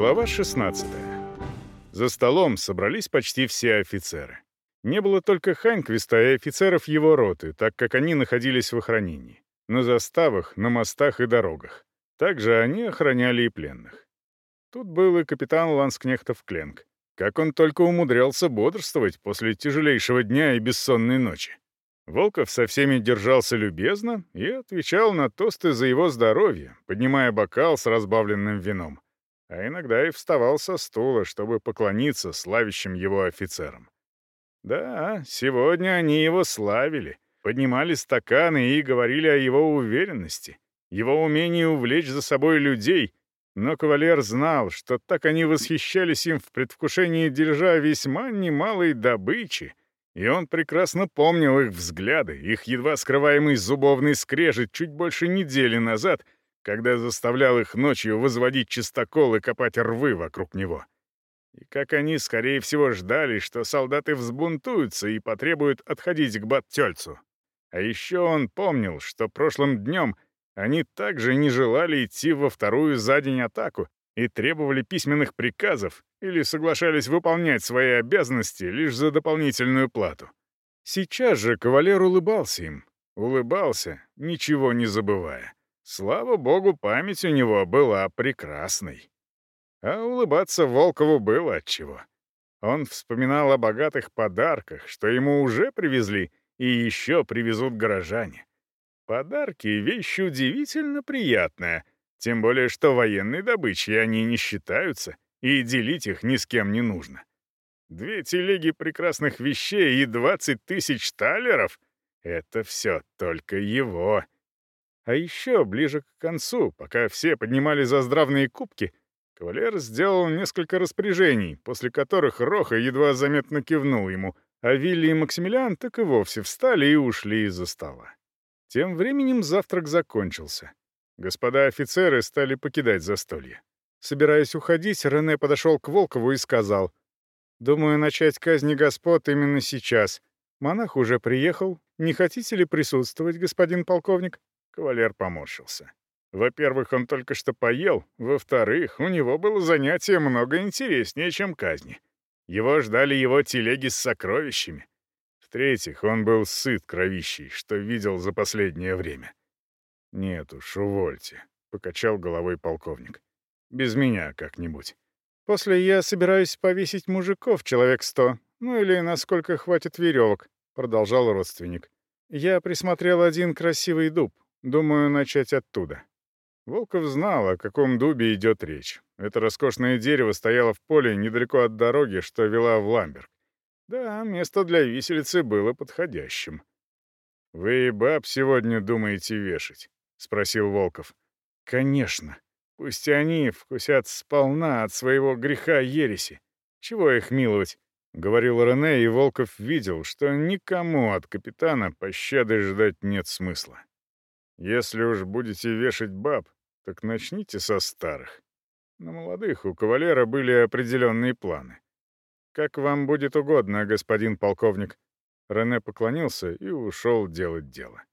Глава 16. За столом собрались почти все офицеры. Не было только Ханквиста и офицеров его роты, так как они находились в охранении. На заставах, на мостах и дорогах. Также они охраняли и пленных. Тут был и капитан Ланскнехтов Кленк. Как он только умудрялся бодрствовать после тяжелейшего дня и бессонной ночи. Волков со всеми держался любезно и отвечал на тосты за его здоровье, поднимая бокал с разбавленным вином а иногда и вставал со стула, чтобы поклониться славящим его офицерам. Да, сегодня они его славили, поднимали стаканы и говорили о его уверенности, его умении увлечь за собой людей, но кавалер знал, что так они восхищались им в предвкушении держа весьма немалой добычи, и он прекрасно помнил их взгляды, их едва скрываемый зубовный скрежет чуть больше недели назад — когда заставлял их ночью возводить чистокол и копать рвы вокруг него. И как они, скорее всего, ждали, что солдаты взбунтуются и потребуют отходить к Баттельцу. А еще он помнил, что прошлым днем они также не желали идти во вторую за день атаку и требовали письменных приказов или соглашались выполнять свои обязанности лишь за дополнительную плату. Сейчас же кавалер улыбался им, улыбался, ничего не забывая. Слава богу, память у него была прекрасной. А улыбаться Волкову было отчего. Он вспоминал о богатых подарках, что ему уже привезли и еще привезут горожане. Подарки — вещь удивительно приятная, тем более что военной добычей они не считаются, и делить их ни с кем не нужно. Две телеги прекрасных вещей и 20 тысяч талеров — это все только его. А еще ближе к концу, пока все поднимали за заздравные кубки, кавалер сделал несколько распоряжений, после которых Роха едва заметно кивнул ему, а Вилли и Максимилиан так и вовсе встали и ушли из-за стола. Тем временем завтрак закончился. Господа офицеры стали покидать застолье. Собираясь уходить, Рене подошел к Волкову и сказал, «Думаю, начать казни господ именно сейчас. Монах уже приехал. Не хотите ли присутствовать, господин полковник?» Кавалер поморщился. Во-первых, он только что поел. Во-вторых, у него было занятие много интереснее, чем казни. Его ждали его телеги с сокровищами. В-третьих, он был сыт кровищей, что видел за последнее время. «Нет уж, увольте», — покачал головой полковник. «Без меня как-нибудь». «После я собираюсь повесить мужиков человек сто, ну или насколько хватит веревок», — продолжал родственник. «Я присмотрел один красивый дуб. Думаю, начать оттуда. Волков знал, о каком дубе идет речь. Это роскошное дерево стояло в поле недалеко от дороги, что вела в Ламберг. Да, место для виселицы было подходящим. «Вы и баб сегодня думаете вешать?» — спросил Волков. «Конечно. Пусть они вкусят сполна от своего греха ереси. Чего их миловать?» — говорил Рене, и Волков видел, что никому от капитана пощады ждать нет смысла. Если уж будете вешать баб, так начните со старых. На молодых у кавалера были определенные планы. Как вам будет угодно, господин полковник. Рене поклонился и ушел делать дело.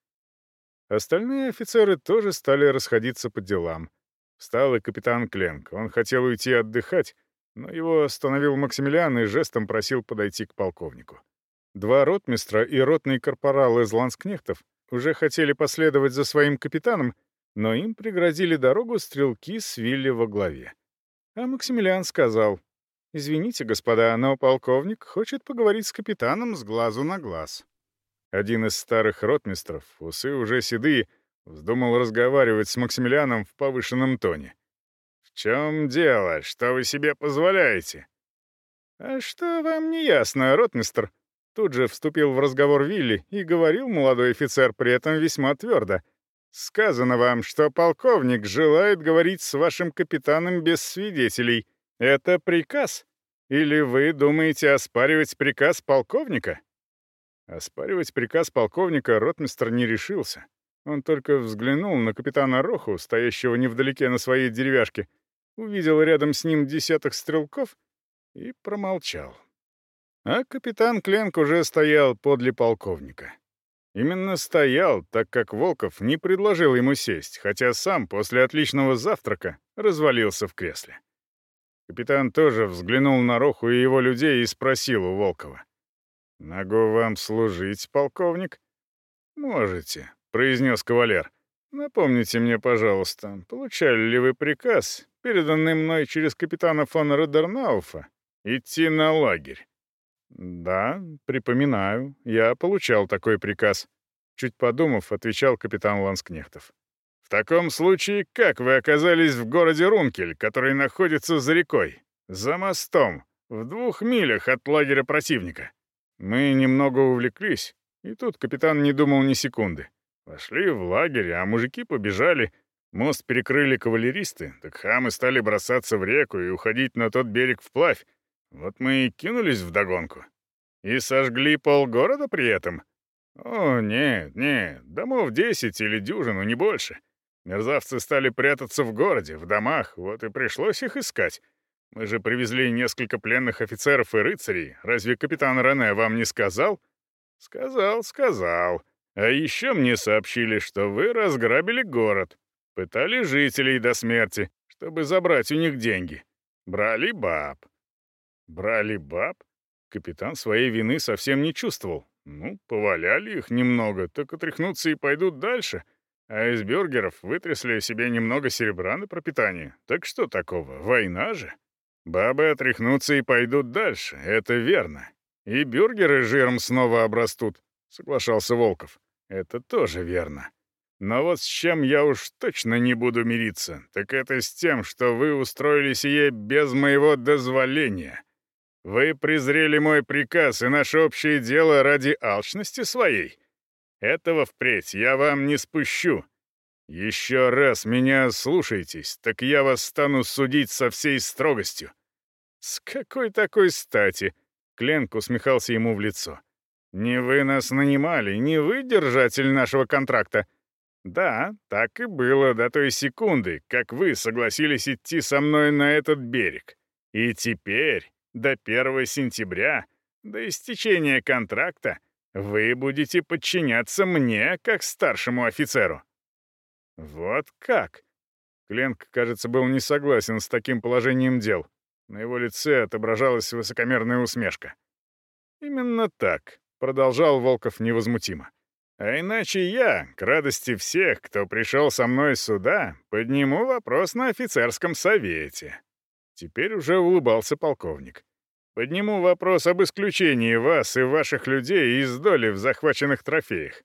Остальные офицеры тоже стали расходиться по делам. Встал и капитан Кленк. Он хотел уйти отдыхать, но его остановил Максимилиан и жестом просил подойти к полковнику. Два ротмистра и ротный корпорал из ланскнехтов — уже хотели последовать за своим капитаном, но им преградили дорогу стрелки с Вилли во главе. А Максимилиан сказал, «Извините, господа, но полковник хочет поговорить с капитаном с глазу на глаз». Один из старых ротмистров, усы уже седые, вздумал разговаривать с Максимилианом в повышенном тоне. «В чем дело? Что вы себе позволяете?» «А что вам не ясно, ротмистр?» Тут же вступил в разговор Вилли и говорил молодой офицер при этом весьма твердо. «Сказано вам, что полковник желает говорить с вашим капитаном без свидетелей. Это приказ? Или вы думаете оспаривать приказ полковника?» Оспаривать приказ полковника ротмистр не решился. Он только взглянул на капитана Роху, стоящего невдалеке на своей деревяшке, увидел рядом с ним десяток стрелков и промолчал. А капитан Кленк уже стоял подле полковника. Именно стоял, так как Волков не предложил ему сесть, хотя сам после отличного завтрака развалился в кресле. Капитан тоже взглянул на Роху и его людей и спросил у Волкова. «Могу вам служить, полковник?» «Можете», — произнес кавалер. «Напомните мне, пожалуйста, получали ли вы приказ, переданный мной через капитана фон Родернауфа, идти на лагерь?» Да, припоминаю. Я получал такой приказ. Чуть подумав, отвечал капитан Ланскнехтов. В таком случае, как вы оказались в городе Рункель, который находится за рекой? За мостом, в двух милях от лагеря противника. Мы немного увлеклись, и тут капитан не думал ни секунды. Вошли в лагерь, а мужики побежали. Мост перекрыли кавалеристы, так хамы стали бросаться в реку и уходить на тот берег вплавь. Вот мы и кинулись вдогонку. И сожгли полгорода при этом? О, нет, нет, домов десять или дюжину, не больше. Мерзавцы стали прятаться в городе, в домах, вот и пришлось их искать. Мы же привезли несколько пленных офицеров и рыцарей. Разве капитан Рене вам не сказал? Сказал, сказал. А еще мне сообщили, что вы разграбили город. Пытали жителей до смерти, чтобы забрать у них деньги. Брали баб. Брали баб? Капитан своей вины совсем не чувствовал. Ну, поваляли их немного, так отряхнутся и пойдут дальше. А из бюргеров вытрясли себе немного серебра на пропитание. Так что такого? Война же. Бабы отряхнутся и пойдут дальше, это верно. И бюргеры жиром снова обрастут, соглашался Волков. Это тоже верно. Но вот с чем я уж точно не буду мириться, так это с тем, что вы устроили сие без моего дозволения. Вы презрели мой приказ и наше общее дело ради алчности своей? Этого впредь я вам не спущу. Еще раз меня слушайтесь, так я вас стану судить со всей строгостью». «С какой такой стати?» — Кленк усмехался ему в лицо. «Не вы нас нанимали, не вы держатель нашего контракта». «Да, так и было до той секунды, как вы согласились идти со мной на этот берег. И теперь до 1 сентября, до истечения контракта, вы будете подчиняться мне, как старшему офицеру». «Вот как?» Кленк, кажется, был не согласен с таким положением дел. На его лице отображалась высокомерная усмешка. «Именно так», — продолжал Волков невозмутимо. «А иначе я, к радости всех, кто пришел со мной сюда, подниму вопрос на офицерском совете». Теперь уже улыбался полковник. Подниму вопрос об исключении вас и ваших людей из доли в захваченных трофеях.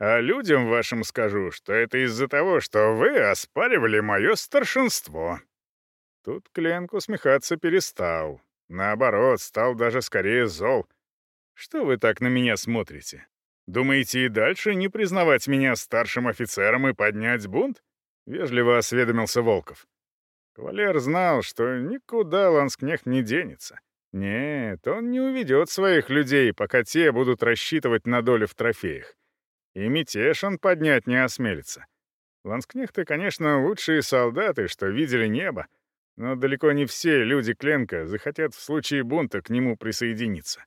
А людям вашим скажу, что это из-за того, что вы оспаривали мое старшинство». Тут Кленк усмехаться перестал. Наоборот, стал даже скорее зол. «Что вы так на меня смотрите? Думаете и дальше не признавать меня старшим офицером и поднять бунт?» — вежливо осведомился Волков. Кавалер знал, что никуда ланскнех не денется. — нет, он не уведет своих людей, пока те будут рассчитывать на долю в трофеях. И мятеж он поднять не осмелится. Ланскнехты, конечно, лучшие солдаты, что видели небо, но далеко не все люди Кленка захотят в случае бунта к нему присоединиться.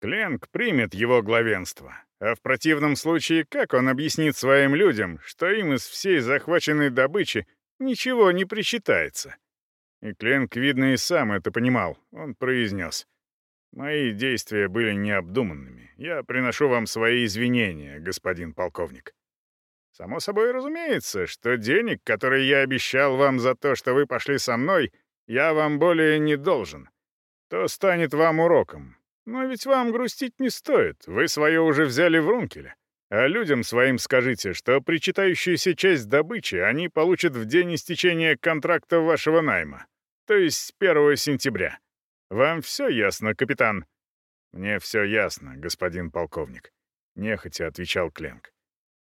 Кленк примет его главенство, а в противном случае как он объяснит своим людям, что им из всей захваченной добычи ничего не причитается? И Кленк, видно, и сам это понимал. Он произнес. «Мои действия были необдуманными. Я приношу вам свои извинения, господин полковник». «Само собой разумеется, что денег, которые я обещал вам за то, что вы пошли со мной, я вам более не должен. То станет вам уроком. Но ведь вам грустить не стоит. Вы свое уже взяли в Рункеле. А людям своим скажите, что причитающуюся часть добычи они получат в день истечения контракта вашего найма то есть 1 сентября. Вам все ясно, капитан?» «Мне все ясно, господин полковник», — нехотя отвечал Кленк.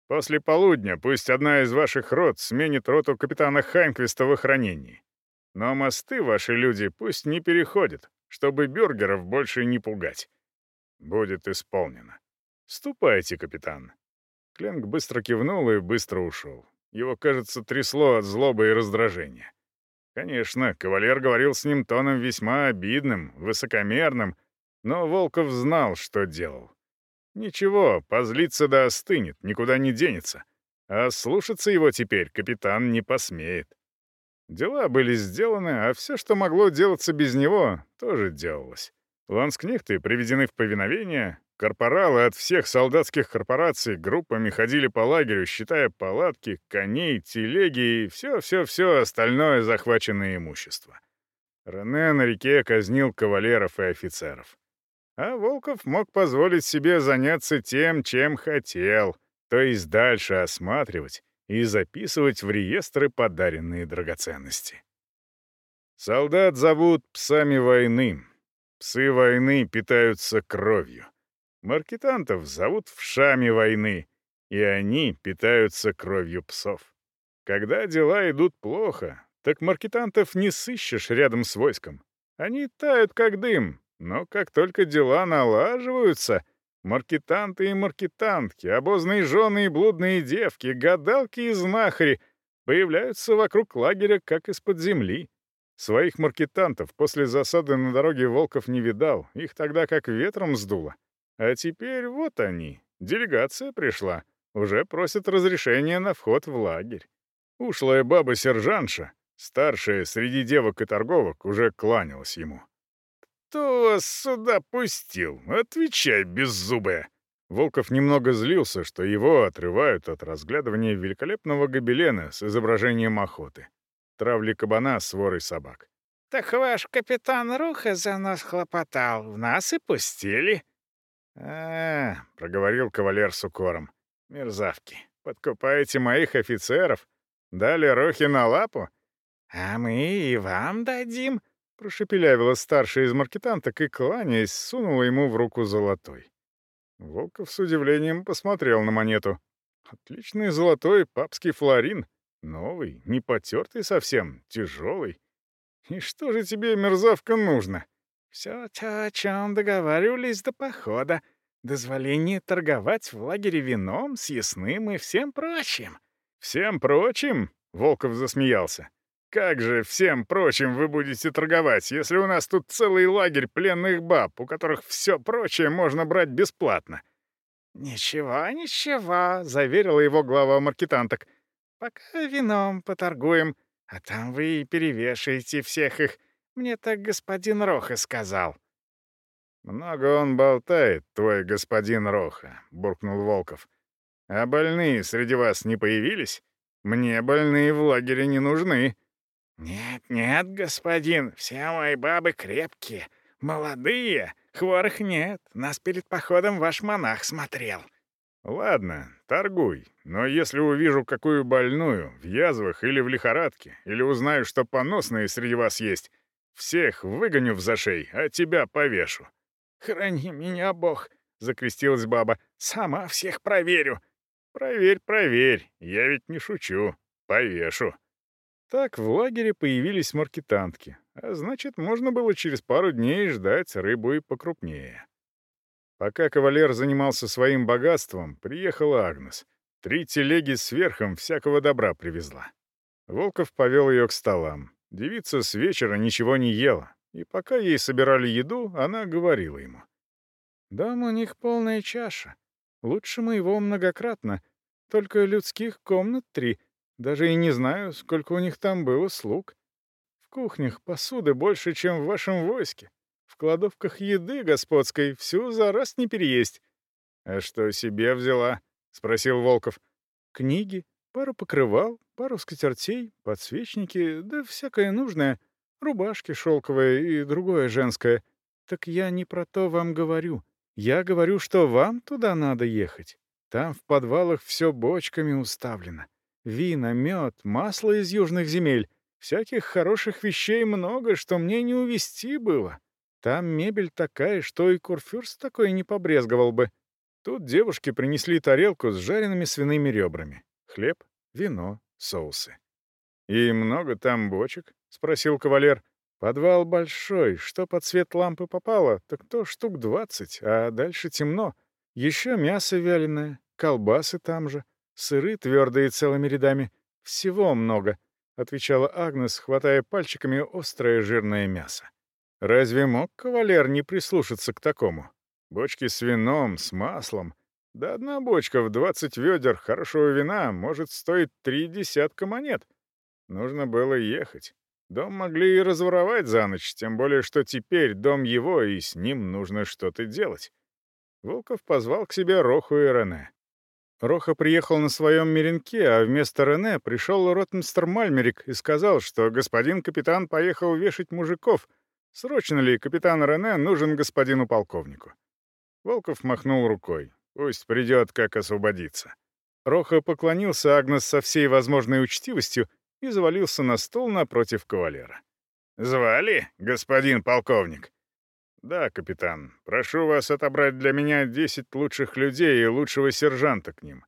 «После полудня пусть одна из ваших рот сменит роту капитана Хайнквиста в охранении. Но мосты ваши люди пусть не переходят, чтобы бюргеров больше не пугать. Будет исполнено. Ступайте, капитан». Кленк быстро кивнул и быстро ушел. Его, кажется, трясло от злобы и раздражения. Конечно, кавалер говорил с ним тоном весьма обидным, высокомерным, но Волков знал, что делал. Ничего, позлится да остынет, никуда не денется. А слушаться его теперь капитан не посмеет. Дела были сделаны, а все, что могло делаться без него, тоже делалось. Ланскнехты приведены в повиновение, Корпоралы от всех солдатских корпораций группами ходили по лагерю, считая палатки, коней, телеги и все-все-все остальное захваченное имущество. Рене на реке казнил кавалеров и офицеров. А Волков мог позволить себе заняться тем, чем хотел, то есть дальше осматривать и записывать в реестры подаренные драгоценности. Солдат зовут псами войны. Псы войны питаются кровью. Маркетантов зовут в шаме войны, и они питаются кровью псов. Когда дела идут плохо, так маркетантов не сыщешь рядом с войском. Они тают как дым, но как только дела налаживаются, маркетанты и маркетантки, обозные жены и блудные девки, гадалки и знахари появляются вокруг лагеря, как из-под земли. Своих маркетантов после засады на дороге Волков не видал, их тогда как ветром сдуло. А теперь вот они. Делегация пришла. Уже просят разрешения на вход в лагерь. Ушлая баба-сержанша, старшая среди девок и торговок, уже кланялась ему. «Кто вас сюда пустил? Отвечай, беззубая!» Волков немного злился, что его отрывают от разглядывания великолепного гобелена с изображением охоты. Травли кабана с ворой собак. «Так ваш капитан Руха за нас хлопотал, в нас и пустили», а, проговорил кавалер с укором. «Мерзавки, подкупаете моих офицеров? Дали рохи на лапу?» «А мы и вам дадим», — прошепелявила старшая из маркетанток и, кланяясь, сунула ему в руку золотой. Волков с удивлением посмотрел на монету. «Отличный золотой папский флорин. Новый, не потертый совсем, тяжелый. И что же тебе, мерзавка, нужно?» Все то, о чем договаривались до похода. Дозволение торговать в лагере вином, съестным и всем прочим. «Всем прочим?» — Волков засмеялся. «Как же всем прочим вы будете торговать, если у нас тут целый лагерь пленных баб, у которых все прочее можно брать бесплатно?» «Ничего, ничего», — заверила его глава маркетанток. «Пока вином поторгуем, а там вы и перевешаете всех их». Мне так господин Роха сказал». «Много он болтает, твой господин Роха», — буркнул Волков. «А больные среди вас не появились? Мне больные в лагере не нужны». «Нет, нет, господин, все мои бабы крепкие, молодые, хворых нет. Нас перед походом ваш монах смотрел». «Ладно, торгуй, но если увижу какую больную, в язвах или в лихорадке, или узнаю, что поносные среди вас есть, всех выгоню в зашей, а тебя повешу». «Храни меня, Бог!» — закрестилась баба. «Сама всех проверю». «Проверь, проверь, я ведь не шучу. Повешу». Так в лагере появились маркетантки, а значит, можно было через пару дней ждать рыбу и покрупнее. Пока кавалер занимался своим богатством, приехала Агнес. Три телеги с верхом всякого добра привезла. Волков повел ее к столам. Девица с вечера ничего не ела, и пока ей собирали еду, она говорила ему. «Дам у них полная чаша. Лучше моего многократно. Только людских комнат три. Даже и не знаю, сколько у них там было слуг. В кухнях посуды больше, чем в вашем войске. В кладовках еды господской всю за раз не переесть». «А что себе взяла?» — спросил Волков. «Книги, пару покрывал, парус катерцей, подсвечники, да всякое нужное. Рубашки шелковые и другое женское. Так я не про то вам говорю. Я говорю, что вам туда надо ехать. Там в подвалах все бочками уставлено. Вина, мед, масло из южных земель. Всяких хороших вещей много, что мне не увести было. Там мебель такая, что и курфюрст такой не побрезговал бы. Тут девушки принесли тарелку с жареными свиными ребрами. Хлеб, вино, соусы. «И много там бочек?» — спросил кавалер. «Подвал большой. Что под свет лампы попало, так то штук двадцать, а дальше темно. Еще мясо вяленое, колбасы там же, сыры твердые целыми рядами. Всего много», — отвечала Агнес, хватая пальчиками острое жирное мясо. «Разве мог кавалер не прислушаться к такому? Бочки с вином, с маслом, да одна бочка в 20 ведер хорошего вина может стоить три десятка монет. Нужно было ехать. Дом могли и разворовать за ночь, тем более, что теперь дом его, и с ним нужно что-то делать. Волков позвал к себе Роху и Рене. Роха приехал на своем меренке, а вместо Рене пришел ротмистер Мальмерик и сказал, что господин капитан поехал вешать мужиков. Срочно ли капитан Рене нужен господину полковнику? Волков махнул рукой. Пусть придет, как освободиться». Роха поклонился Агнес со всей возможной учтивостью и завалился на стол напротив кавалера. «Звали, господин полковник?» «Да, капитан. Прошу вас отобрать для меня 10 лучших людей и лучшего сержанта к ним.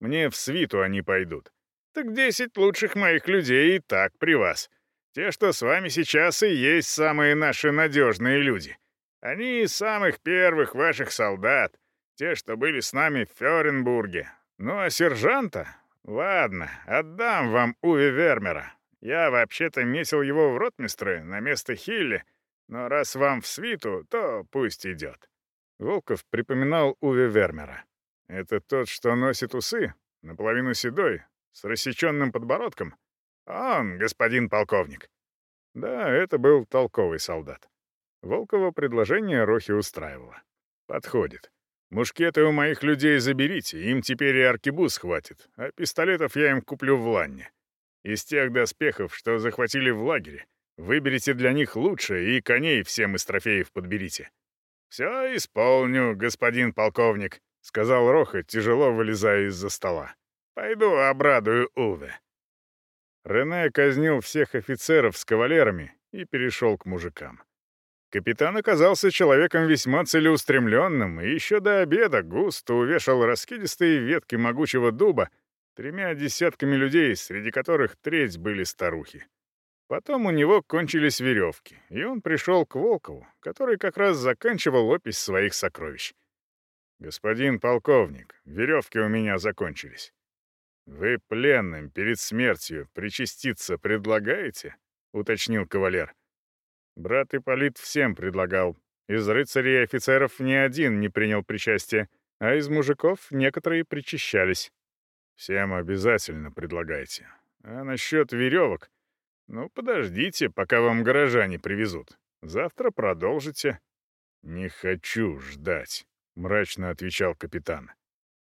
Мне в свиту они пойдут». «Так 10 лучших моих людей и так при вас. Те, что с вами сейчас, и есть самые наши надежные люди. Они из самых первых ваших солдат». Те, что были с нами в Ференбурге. Ну а сержанта? Ладно, отдам вам Уви Вермера. Я вообще-то месил его в ротмистры на место Хилли, но раз вам в свиту, то пусть идет». Волков припоминал Уви Вермера. «Это тот, что носит усы, наполовину седой, с рассеченным подбородком? Он, господин полковник». Да, это был толковый солдат. Волкова предложение Рохи устраивало. «Подходит. Мушкеты у моих людей заберите, им теперь и аркебуз хватит, а пистолетов я им куплю в ланне. Из тех доспехов, что захватили в лагере, выберите для них лучшее и коней всем из трофеев подберите». «Все исполню, господин полковник», — сказал Роха, тяжело вылезая из-за стола. «Пойду обрадую Уве». Рене казнил всех офицеров с кавалерами и перешел к мужикам. Капитан оказался человеком весьма целеустремленным, и еще до обеда густо увешал раскидистые ветки могучего дуба тремя десятками людей, среди которых треть были старухи. Потом у него кончились веревки, и он пришел к Волкову, который как раз заканчивал опись своих сокровищ. «Господин полковник, веревки у меня закончились. Вы пленным перед смертью причаститься предлагаете?» — уточнил кавалер. Брат Ипполит всем предлагал. Из рыцарей и офицеров ни один не принял причастие, а из мужиков некоторые причащались. Всем обязательно предлагайте. А насчет веревок? Ну, подождите, пока вам горожане привезут. Завтра продолжите. Не хочу ждать, мрачно отвечал капитан.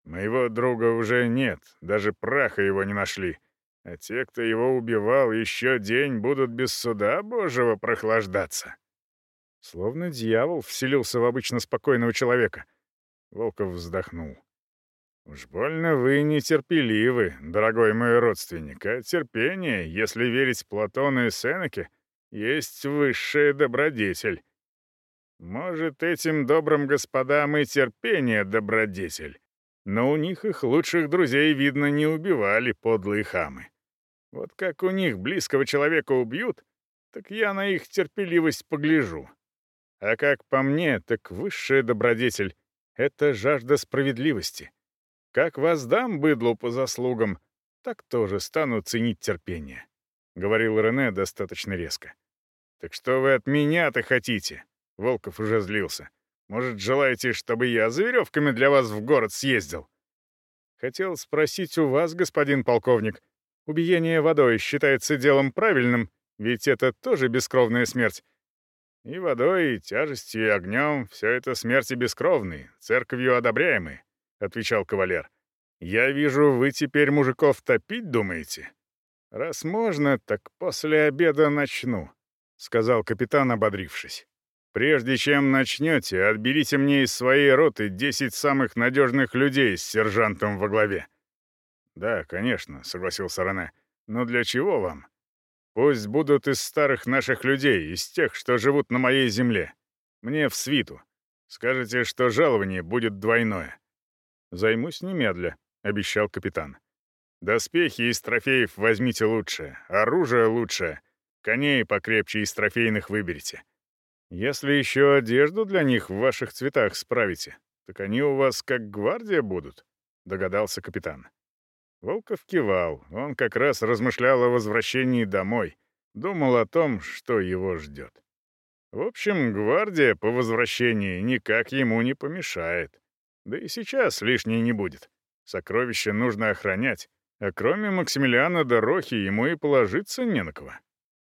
Моего друга уже нет, даже праха его не нашли. А те, кто его убивал, еще день будут без суда божьего прохлаждаться. Словно дьявол вселился в обычно спокойного человека. Волков вздохнул. «Уж больно вы нетерпеливы, дорогой мой родственник, а терпение, если верить Платону и Сенеке, есть высшая добродетель. Может, этим добрым господам и терпение добродетель, но у них их лучших друзей, видно, не убивали подлые хамы. Вот как у них близкого человека убьют, так я на их терпеливость погляжу. А как по мне, так высшая добродетель — это жажда справедливости. Как воздам быдлу по заслугам, так тоже стану ценить терпение», — говорил Рене достаточно резко. «Так что вы от меня-то хотите?» — Волков уже злился. «Может, желаете, чтобы я за веревками для вас в город съездил?» «Хотел спросить у вас, господин полковник», убиение водой считается делом правильным, ведь это тоже бескровная смерть. И водой, и тяжестью, и огнем — все это смерти бескровные, церковью одобряемые», — отвечал кавалер. «Я вижу, вы теперь мужиков топить думаете? Раз можно, так после обеда начну», — сказал капитан, ободрившись. «Прежде чем начнете, отберите мне из своей роты десять самых надежных людей с сержантом во главе. Да, конечно, согласился Рене. Но для чего вам? Пусть будут из старых наших людей, из тех, что живут на моей земле. Мне в свиту. Скажете, что жалование будет двойное. Займусь немедля, обещал капитан. Доспехи из трофеев возьмите лучше, оружие лучшее, коней покрепче из трофейных выберите. Если еще одежду для них в ваших цветах справите, так они у вас как гвардия будут, догадался капитан. Волков кивал. Он как раз размышлял о возвращении домой. Думал о том, что его ждет. В общем, гвардия по возвращении никак ему не помешает. Да и сейчас лишней не будет. Сокровища нужно охранять. А кроме Максимилиана Дорохи ему и положиться не на кого.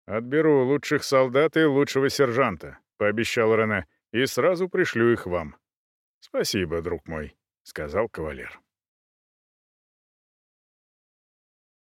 «Отберу лучших солдат и лучшего сержанта», — пообещал Рене, — «и сразу пришлю их вам». «Спасибо, друг мой», — сказал кавалер.